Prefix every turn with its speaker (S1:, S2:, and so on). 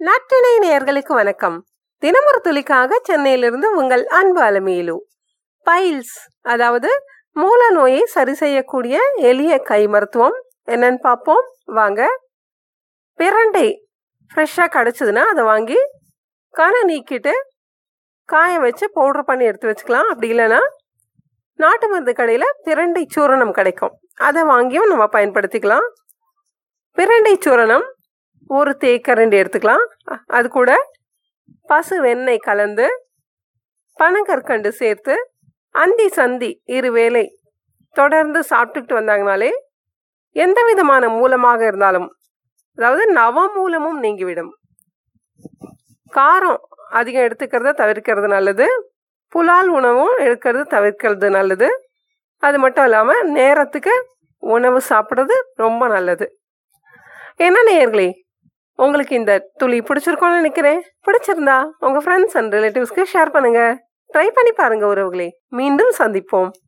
S1: நற்றினை நேர்களுக்கு வணக்கம். தினமொரு துளிக்காக சென்னையிலிருந்து உங்கள் அன்பு அலமையிலு பைல்ஸ் அதாவது மூல நோயை சரி செய்யக்கூடிய எளிய கை மருத்துவம் என்னன்னு பார்ப்போம். வாங்க. பிரண்டை ஃப்ரெஷ்ஷாக கிடச்சிதுன்னா அதை வாங்கி கனை நீக்கிட்டு காய வச்சு பவுடர் பண்ணி எடுத்து வச்சுக்கலாம். அப்படி இல்லைன்னா நாட்டு மருந்து கடையில் பிரண்டை சூரணம் கிடைக்கும். அதை வாங்கியும் நம்ம பயன்படுத்திக்கலாம். பிரண்டை சூரணம் ஒரு தேக்கரண்டி எடுத்துக்கலாம். அது கூட பசு வெண்ணெய் கலந்து பனங்கற்கண்டு சேர்த்து அந்தி சந்தி இரு வேளை தொடர்ந்து சாப்பிட்டுக்கிட்டு வந்தாங்கனாலே எந்த விதமான மூலமாக இருந்தாலும் அதாவது நவமூலமும் நீங்கிவிடும். காரம் அதிகம் எடுத்துக்கிறத தவிர்க்கிறது நல்லது. புலால் உணவும் எடுக்கிறது தவிர்க்கிறது நல்லது. அது மட்டும் இல்லாமல் நேரத்துக்கு உணவு சாப்பிட்றது ரொம்ப நல்லது. என்ன நேயர்களே உங்களுக்கு இந்த துளி பிடிச்சிருக்கோன்னு நினைக்கிறேன். பிடிச்சிருந்தா உங்கள் ஃப்ரெண்ட்ஸ் அண்ட் ரிலேட்டிவ்ஸ்க்கு ஷேர் பண்ணுங்க. ட்ரை பண்ணி பாருங்க உறவுகளே. மீண்டும் சந்திப்போம்.